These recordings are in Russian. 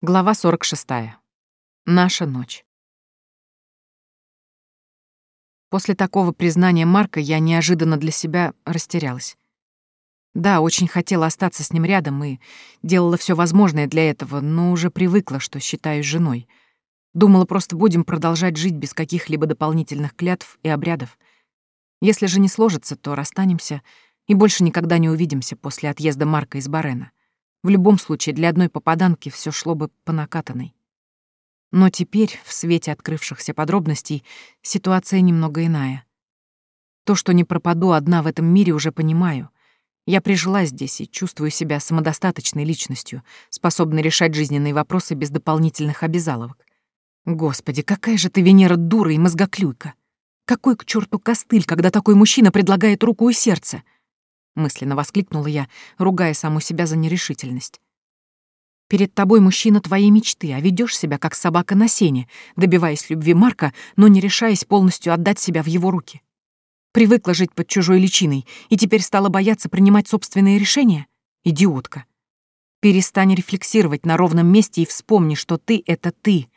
Глава 46. Наша ночь. После такого признания Марка я неожиданно для себя растерялась. Да, очень хотела остаться с ним рядом и делала все возможное для этого, но уже привыкла, что считаюсь женой. Думала, просто будем продолжать жить без каких-либо дополнительных клятв и обрядов. Если же не сложится, то расстанемся и больше никогда не увидимся после отъезда Марка из Барена. В любом случае, для одной попаданки все шло бы по накатанной. Но теперь, в свете открывшихся подробностей, ситуация немного иная. То, что не пропаду одна в этом мире, уже понимаю. Я прижилась здесь и чувствую себя самодостаточной личностью, способной решать жизненные вопросы без дополнительных обязаловок. Господи, какая же ты, Венера, дура и мозгоклюйка! Какой к черту костыль, когда такой мужчина предлагает руку и сердце? Мысленно воскликнула я, ругая саму себя за нерешительность. Перед тобой мужчина твоей мечты, а ведешь себя как собака на сене, добиваясь любви Марка, но не решаясь полностью отдать себя в его руки. Привыкла жить под чужой личиной и теперь стала бояться принимать собственные решения? Идиотка. Перестань рефлексировать на ровном месте и вспомни, что ты — это ты.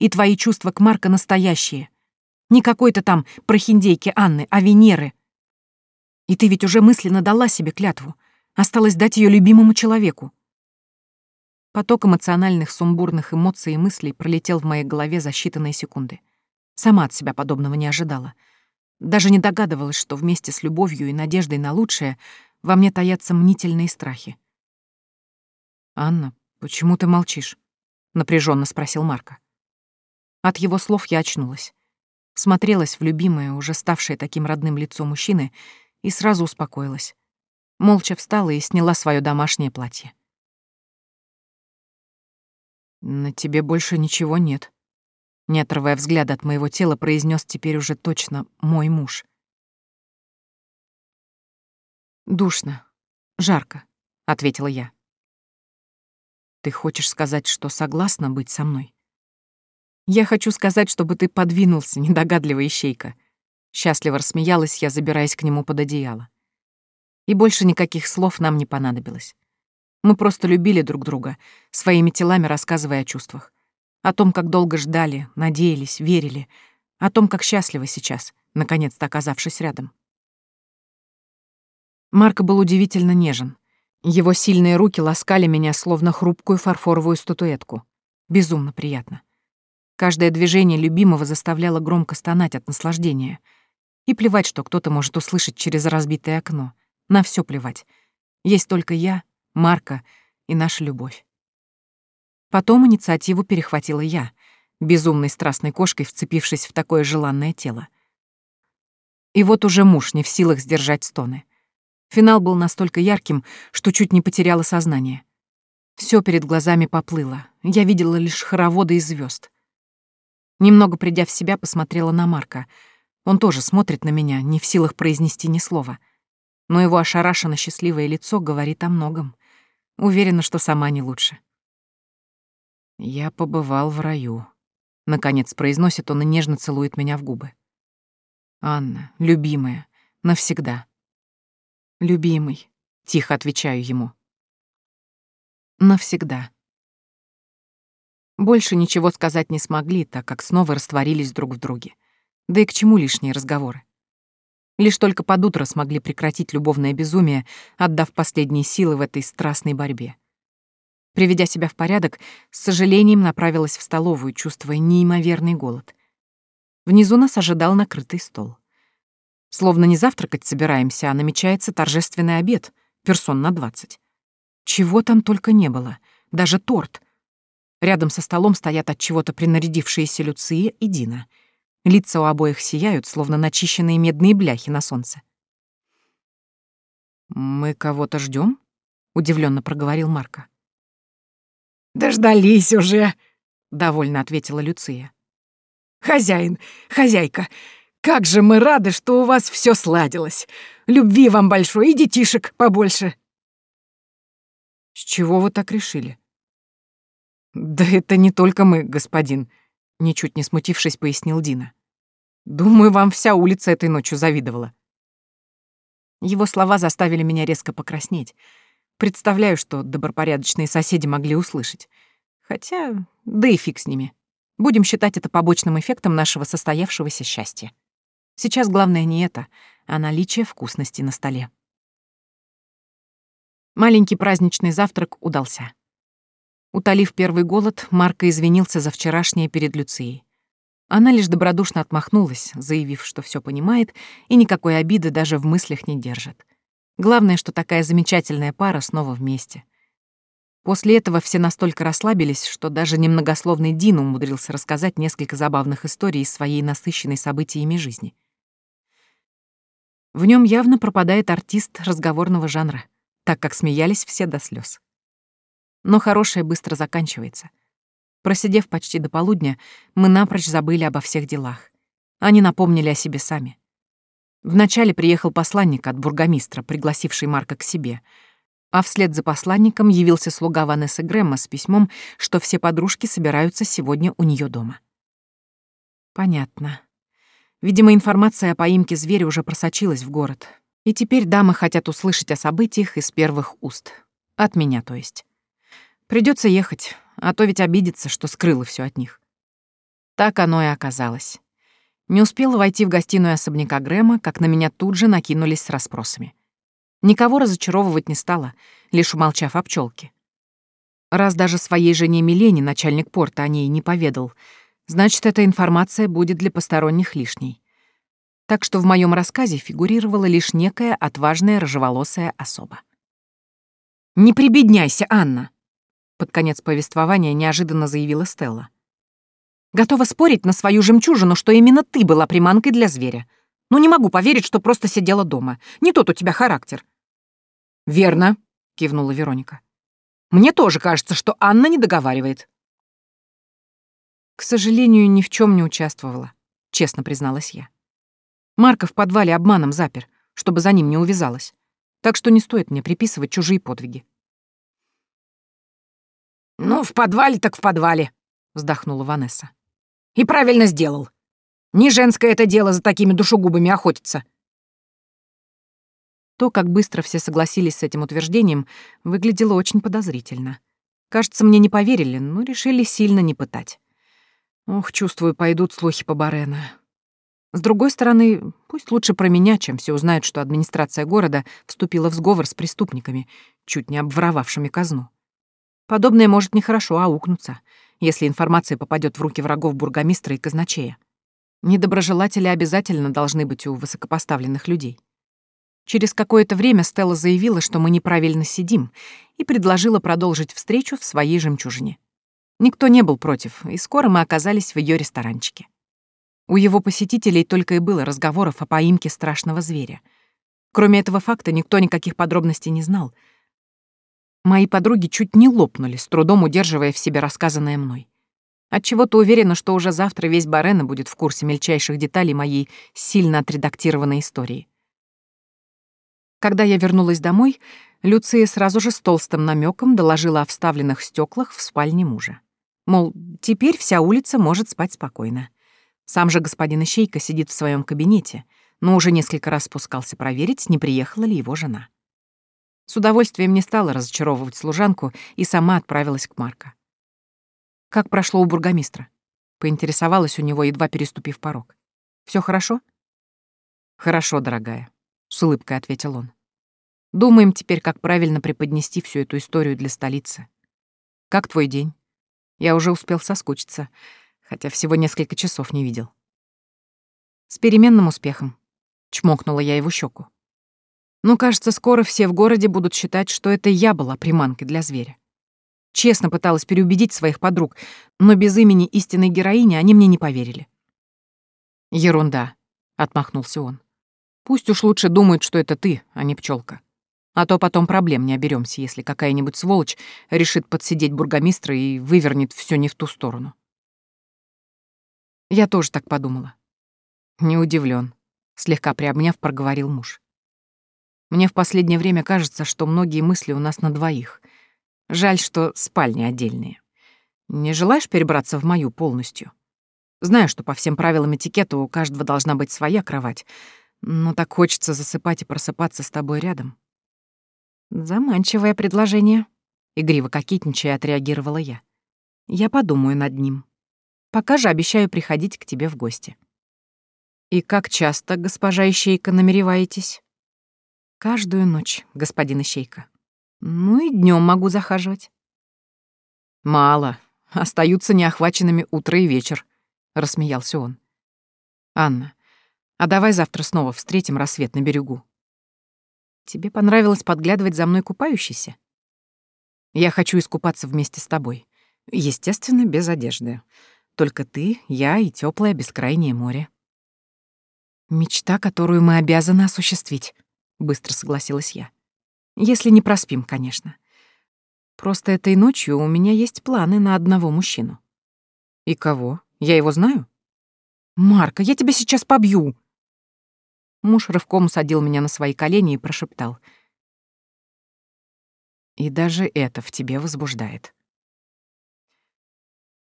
И твои чувства к Марка настоящие. Не какой-то там прохиндейки Анны, а Венеры, и ты ведь уже мысленно дала себе клятву. Осталось дать ее любимому человеку. Поток эмоциональных сумбурных эмоций и мыслей пролетел в моей голове за считанные секунды. Сама от себя подобного не ожидала. Даже не догадывалась, что вместе с любовью и надеждой на лучшее во мне таятся мнительные страхи. «Анна, почему ты молчишь?» — напряженно спросил Марка. От его слов я очнулась. Смотрелась в любимое, уже ставшее таким родным лицо мужчины и сразу успокоилась. Молча встала и сняла свое домашнее платье. «На тебе больше ничего нет», — не отрывая взгляда от моего тела, произнес теперь уже точно мой муж. «Душно, жарко», — ответила я. «Ты хочешь сказать, что согласна быть со мной?» «Я хочу сказать, чтобы ты подвинулся, недогадливая ищейка», Счастливо рассмеялась я, забираясь к нему под одеяло. И больше никаких слов нам не понадобилось. Мы просто любили друг друга, своими телами рассказывая о чувствах. О том, как долго ждали, надеялись, верили. О том, как счастливы сейчас, наконец-то оказавшись рядом. Марко был удивительно нежен. Его сильные руки ласкали меня, словно хрупкую фарфоровую статуэтку. Безумно приятно. Каждое движение любимого заставляло громко стонать от наслаждения — и плевать, что кто-то может услышать через разбитое окно. На все плевать. Есть только я, Марка и наша любовь. Потом инициативу перехватила я, безумной страстной кошкой вцепившись в такое желанное тело. И вот уже муж не в силах сдержать стоны. Финал был настолько ярким, что чуть не потеряла сознание. Все перед глазами поплыло. Я видела лишь хороводы из звезд. Немного придя в себя, посмотрела на Марка — он тоже смотрит на меня, не в силах произнести ни слова. Но его ошарашенно счастливое лицо говорит о многом. Уверена, что сама не лучше. «Я побывал в раю», — наконец произносит он и нежно целует меня в губы. «Анна, любимая, навсегда». «Любимый», — тихо отвечаю ему. «Навсегда». Больше ничего сказать не смогли, так как снова растворились друг в друге. Да и к чему лишние разговоры? Лишь только под утро смогли прекратить любовное безумие, отдав последние силы в этой страстной борьбе. Приведя себя в порядок, с сожалением направилась в столовую, чувствуя неимоверный голод. Внизу нас ожидал накрытый стол. Словно не завтракать собираемся, а намечается торжественный обед, персон на двадцать. Чего там только не было, даже торт. Рядом со столом стоят от чего-то принарядившиеся Люция и Дина — Лица у обоих сияют, словно начищенные медные бляхи на солнце. «Мы кого-то ждем? удивленно проговорил Марко. «Дождались уже», — довольно ответила Люция. «Хозяин, хозяйка, как же мы рады, что у вас все сладилось. Любви вам большой и детишек побольше». «С чего вы так решили?» «Да это не только мы, господин», — ничуть не смутившись, пояснил Дина. Думаю, вам вся улица этой ночью завидовала. Его слова заставили меня резко покраснеть. Представляю, что добропорядочные соседи могли услышать. Хотя, да и фиг с ними. Будем считать это побочным эффектом нашего состоявшегося счастья. Сейчас главное не это, а наличие вкусности на столе. Маленький праздничный завтрак удался. Утолив первый голод, Марко извинился за вчерашнее перед Люцией. Она лишь добродушно отмахнулась, заявив, что все понимает и никакой обиды даже в мыслях не держит. Главное, что такая замечательная пара снова вместе. После этого все настолько расслабились, что даже немногословный Дин умудрился рассказать несколько забавных историй из своей насыщенной событиями жизни. В нем явно пропадает артист разговорного жанра, так как смеялись все до слез. Но хорошее быстро заканчивается. Просидев почти до полудня, мы напрочь забыли обо всех делах. Они напомнили о себе сами. Вначале приехал посланник от бургомистра, пригласивший Марка к себе, а вслед за посланником явился слуга Ванессы Грэма с письмом, что все подружки собираются сегодня у нее дома. Понятно. Видимо, информация о поимке зверя уже просочилась в город, и теперь дамы хотят услышать о событиях из первых уст. От меня, то есть. Придется ехать, а то ведь обидится, что скрыла все от них. Так оно и оказалось. Не успела войти в гостиную особняка Грэма, как на меня тут же накинулись с расспросами. Никого разочаровывать не стала, лишь умолчав о пчелке. Раз даже своей жене Милене начальник порта о ней не поведал, значит, эта информация будет для посторонних лишней. Так что в моем рассказе фигурировала лишь некая отважная рыжеволосая особа. «Не прибедняйся, Анна!» Под конец повествования неожиданно заявила Стелла. Готова спорить на свою жемчужину, что именно ты была приманкой для зверя. Но не могу поверить, что просто сидела дома. Не тот у тебя характер». «Верно», — кивнула Вероника. «Мне тоже кажется, что Анна не договаривает. К сожалению, ни в чем не участвовала, честно призналась я. Марка в подвале обманом запер, чтобы за ним не увязалась. Так что не стоит мне приписывать чужие подвиги. «Ну, в подвале так в подвале», — вздохнула Ванесса. И правильно сделал. Не женское это дело за такими душегубами охотиться. То, как быстро все согласились с этим утверждением, выглядело очень подозрительно. Кажется, мне не поверили, но решили сильно не пытать. Ох, чувствую, пойдут слухи по Барена. С другой стороны, пусть лучше про меня, чем все узнают, что администрация города вступила в сговор с преступниками, чуть не обворовавшими казну. Подобное может нехорошо аукнуться — если информация попадет в руки врагов бургомистра и казначея. Недоброжелатели обязательно должны быть у высокопоставленных людей. Через какое-то время Стелла заявила, что мы неправильно сидим, и предложила продолжить встречу в своей жемчужине. Никто не был против, и скоро мы оказались в ее ресторанчике. У его посетителей только и было разговоров о поимке страшного зверя. Кроме этого факта никто никаких подробностей не знал — Мои подруги чуть не лопнули, с трудом удерживая в себе рассказанное мной. Отчего-то уверена, что уже завтра весь Барена будет в курсе мельчайших деталей моей сильно отредактированной истории. Когда я вернулась домой, Люция сразу же с толстым намеком доложила о вставленных стеклах в спальне мужа. Мол, теперь вся улица может спать спокойно. Сам же господин Ищейка сидит в своем кабинете, но уже несколько раз спускался проверить, не приехала ли его жена. С удовольствием не стала разочаровывать служанку и сама отправилась к Марко. «Как прошло у бургомистра?» — поинтересовалась у него, едва переступив порог. Все хорошо?» «Хорошо, дорогая», — с улыбкой ответил он. «Думаем теперь, как правильно преподнести всю эту историю для столицы. Как твой день? Я уже успел соскучиться, хотя всего несколько часов не видел». «С переменным успехом», — чмокнула я его щеку. Но, кажется, скоро все в городе будут считать, что это я была приманкой для зверя. Честно пыталась переубедить своих подруг, но без имени истинной героини они мне не поверили. «Ерунда», — отмахнулся он. «Пусть уж лучше думают, что это ты, а не пчелка. А то потом проблем не оберемся, если какая-нибудь сволочь решит подсидеть бургомистра и вывернет все не в ту сторону». Я тоже так подумала. Не удивлен, слегка приобняв, проговорил муж. Мне в последнее время кажется, что многие мысли у нас на двоих. Жаль, что спальни отдельные. Не желаешь перебраться в мою полностью? Знаю, что по всем правилам этикета у каждого должна быть своя кровать, но так хочется засыпать и просыпаться с тобой рядом. Заманчивое предложение. Игриво кокетничая отреагировала я. Я подумаю над ним. Пока же обещаю приходить к тебе в гости. И как часто, госпожа Ищейка, намереваетесь? Каждую ночь, господин Ищейка. Ну и днем могу захаживать. Мало. Остаются неохваченными утро и вечер, рассмеялся он. Анна, а давай завтра снова встретим рассвет на берегу. Тебе понравилось подглядывать за мной купающейся? Я хочу искупаться вместе с тобой. Естественно, без одежды. Только ты, я и теплое бескрайнее море. Мечта, которую мы обязаны осуществить, быстро согласилась я. Если не проспим, конечно. Просто этой ночью у меня есть планы на одного мужчину. И кого? Я его знаю? Марка, я тебя сейчас побью. Муж рывком усадил меня на свои колени и прошептал. И даже это в тебе возбуждает.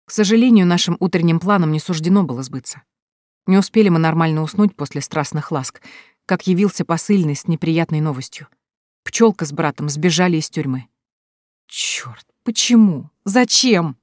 К сожалению, нашим утренним планам не суждено было сбыться. Не успели мы нормально уснуть после страстных ласк, как явился посыльный с неприятной новостью. Пчелка с братом сбежали из тюрьмы. Черт, почему? Зачем?